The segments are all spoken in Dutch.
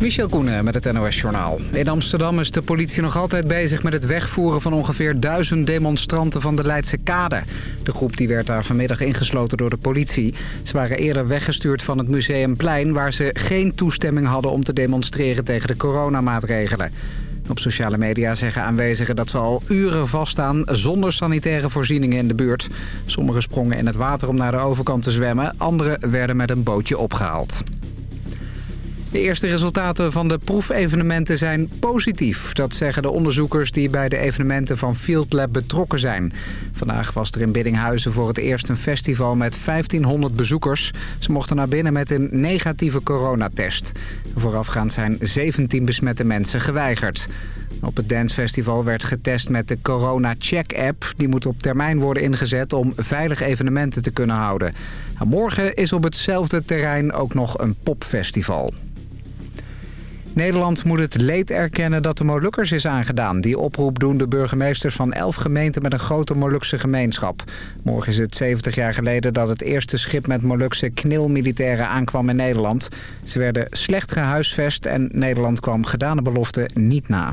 Michel Koenen met het NOS-journaal. In Amsterdam is de politie nog altijd bezig met het wegvoeren van ongeveer duizend demonstranten van de Leidse Kade. De groep die werd daar vanmiddag ingesloten door de politie. Ze waren eerder weggestuurd van het Museumplein... waar ze geen toestemming hadden om te demonstreren tegen de coronamaatregelen. Op sociale media zeggen aanwezigen dat ze al uren vaststaan zonder sanitaire voorzieningen in de buurt. Sommigen sprongen in het water om naar de overkant te zwemmen, anderen werden met een bootje opgehaald. De eerste resultaten van de proefevenementen zijn positief. Dat zeggen de onderzoekers die bij de evenementen van Field Lab betrokken zijn. Vandaag was er in Biddinghuizen voor het eerst een festival met 1500 bezoekers. Ze mochten naar binnen met een negatieve coronatest. Voorafgaand zijn 17 besmette mensen geweigerd. Op het dancefestival werd getest met de Corona Check app. Die moet op termijn worden ingezet om veilig evenementen te kunnen houden. Morgen is op hetzelfde terrein ook nog een popfestival. Nederland moet het leed erkennen dat de Molukkers is aangedaan. Die oproep doen de burgemeesters van elf gemeenten met een grote Molukse gemeenschap. Morgen is het 70 jaar geleden dat het eerste schip met Molukse knilmilitairen aankwam in Nederland. Ze werden slecht gehuisvest en Nederland kwam gedane beloften niet na.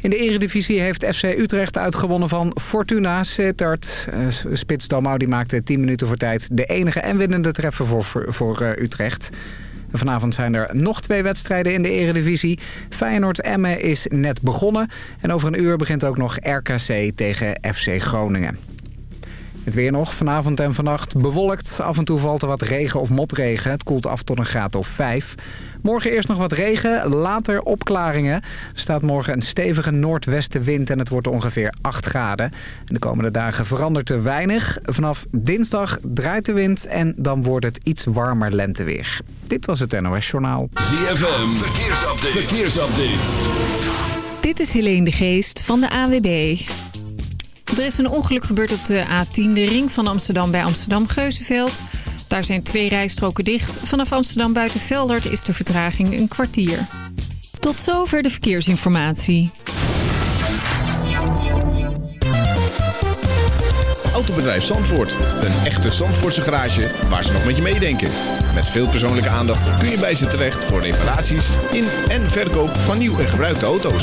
In de eredivisie heeft FC Utrecht uitgewonnen van Fortuna Sittard. Eh, Spits Dalmau maakte 10 minuten voor tijd de enige en winnende treffer voor, voor uh, Utrecht. Vanavond zijn er nog twee wedstrijden in de eredivisie. Feyenoord-Emmen is net begonnen. En over een uur begint ook nog RKC tegen FC Groningen. Het weer nog. Vanavond en vannacht bewolkt. Af en toe valt er wat regen of motregen. Het koelt af tot een graad of 5. Morgen eerst nog wat regen, later opklaringen. Er staat morgen een stevige noordwestenwind en het wordt ongeveer 8 graden. En de komende dagen verandert er weinig. Vanaf dinsdag draait de wind en dan wordt het iets warmer lenteweer. Dit was het NOS Journaal. ZFM, verkeersupdate. verkeersupdate. Dit is Helene de Geest van de AWB. Er is een ongeluk gebeurd op de A10, de ring van Amsterdam bij Amsterdam-Geuzenveld. Daar zijn twee rijstroken dicht. Vanaf Amsterdam buiten Veldert is de vertraging een kwartier. Tot zover de verkeersinformatie. Autobedrijf Zandvoort. Een echte Zandvoortse garage waar ze nog met je meedenken. Met veel persoonlijke aandacht kun je bij ze terecht voor reparaties in en verkoop van nieuw en gebruikte auto's.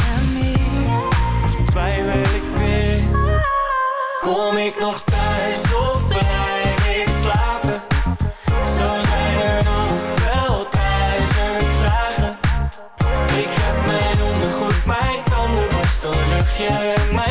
twijfel ik weer? Kom ik nog thuis of blijf ik slapen? Zo zijn er nog wel duizend vragen Ik heb mijn ondergoed, mijn tandenborstel, luchtje en mijn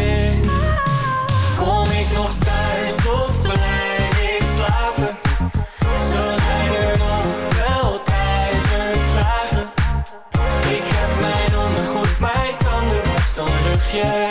yeah.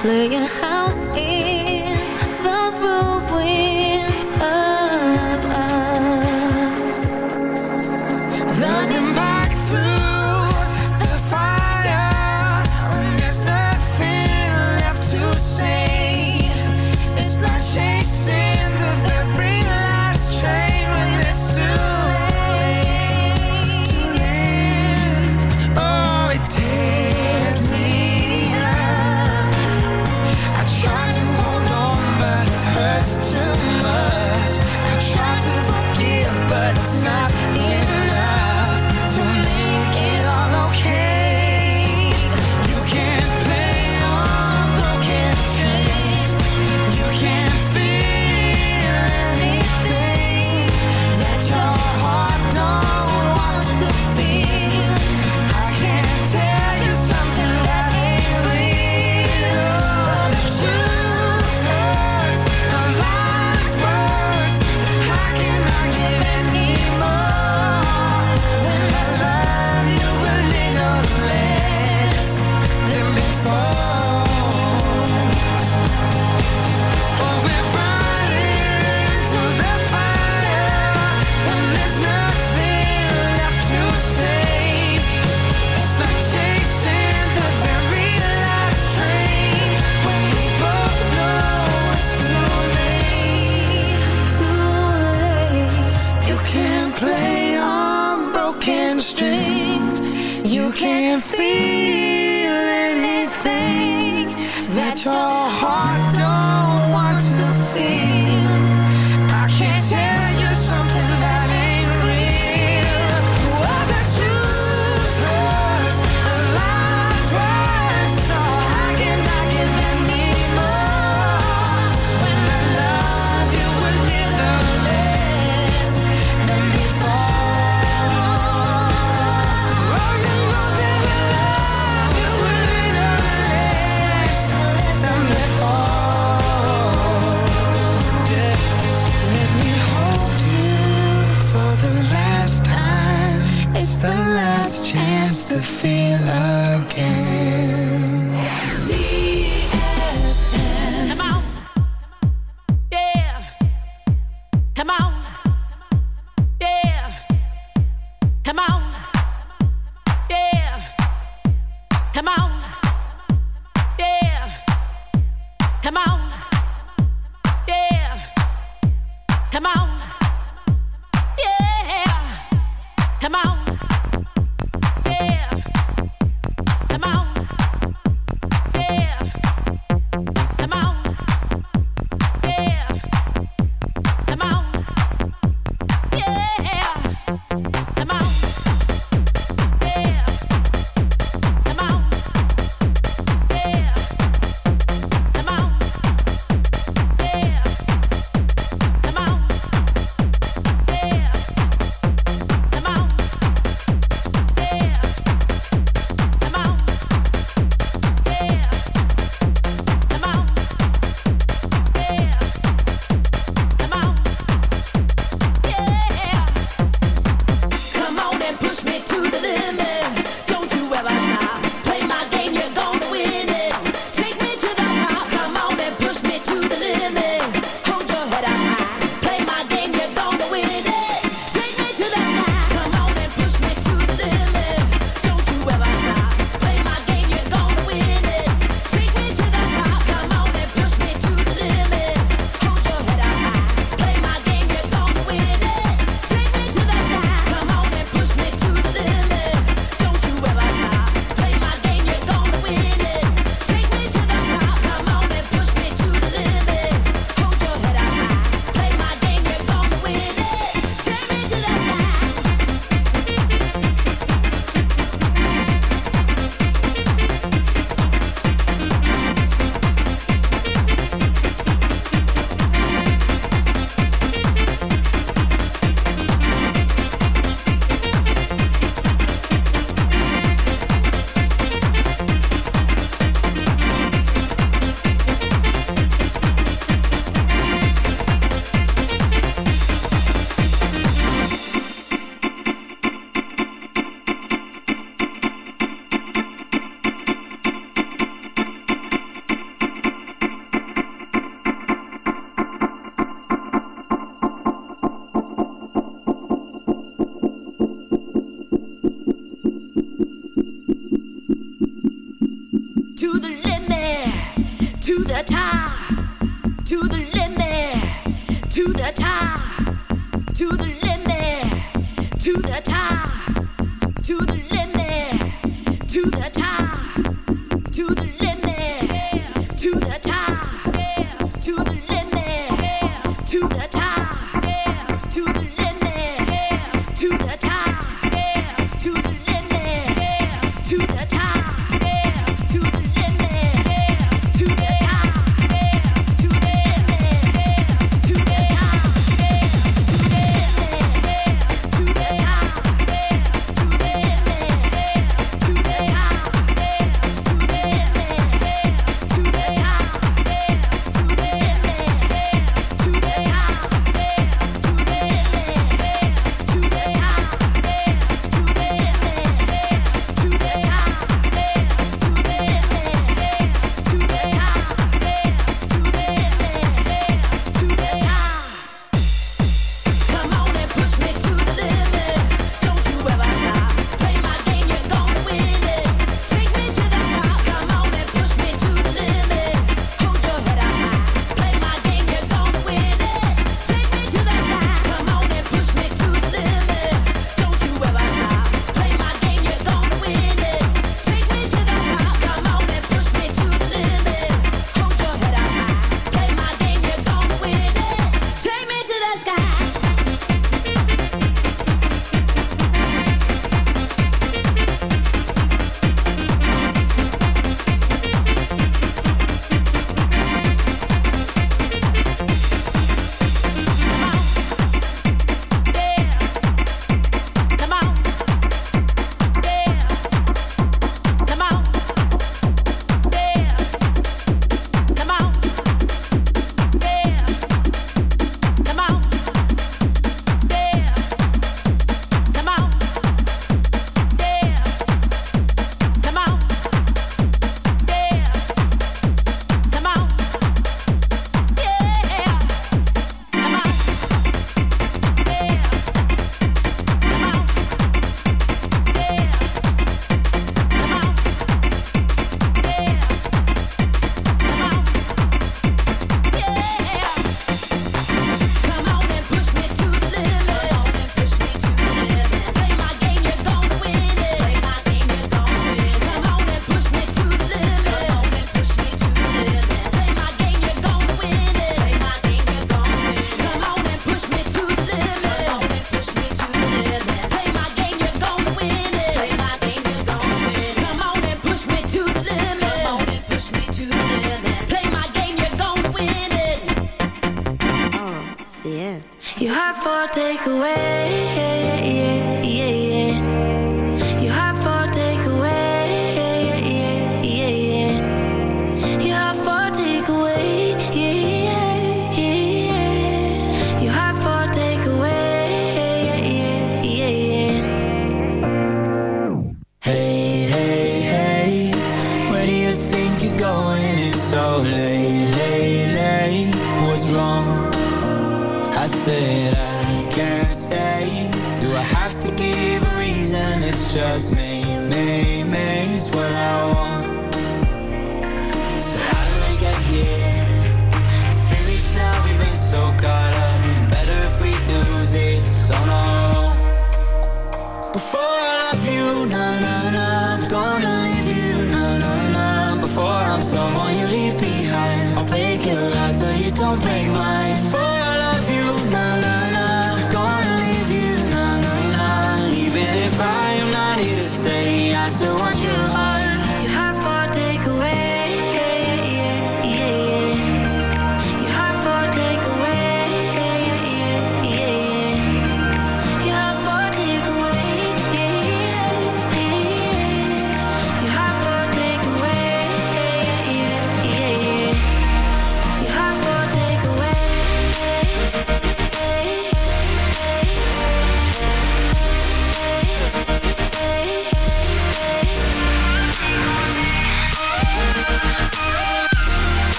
playing house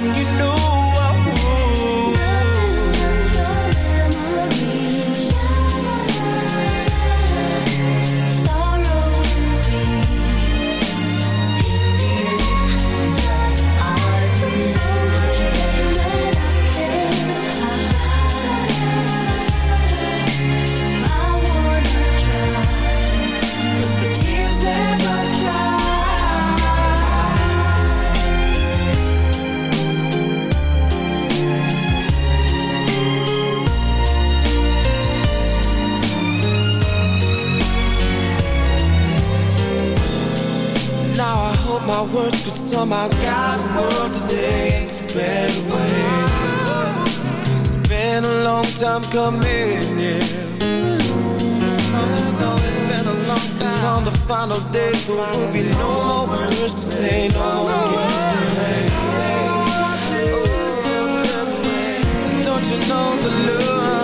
Time, you know somehow guide the world today into a better way. Cause it's been a long time coming, yeah. Don't you know it's been a long time. And on the final day, there will be no more words to say, no more games to play. Don't you know the love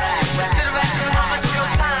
Time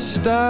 stop.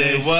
What?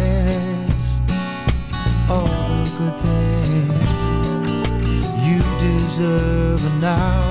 deserve an hour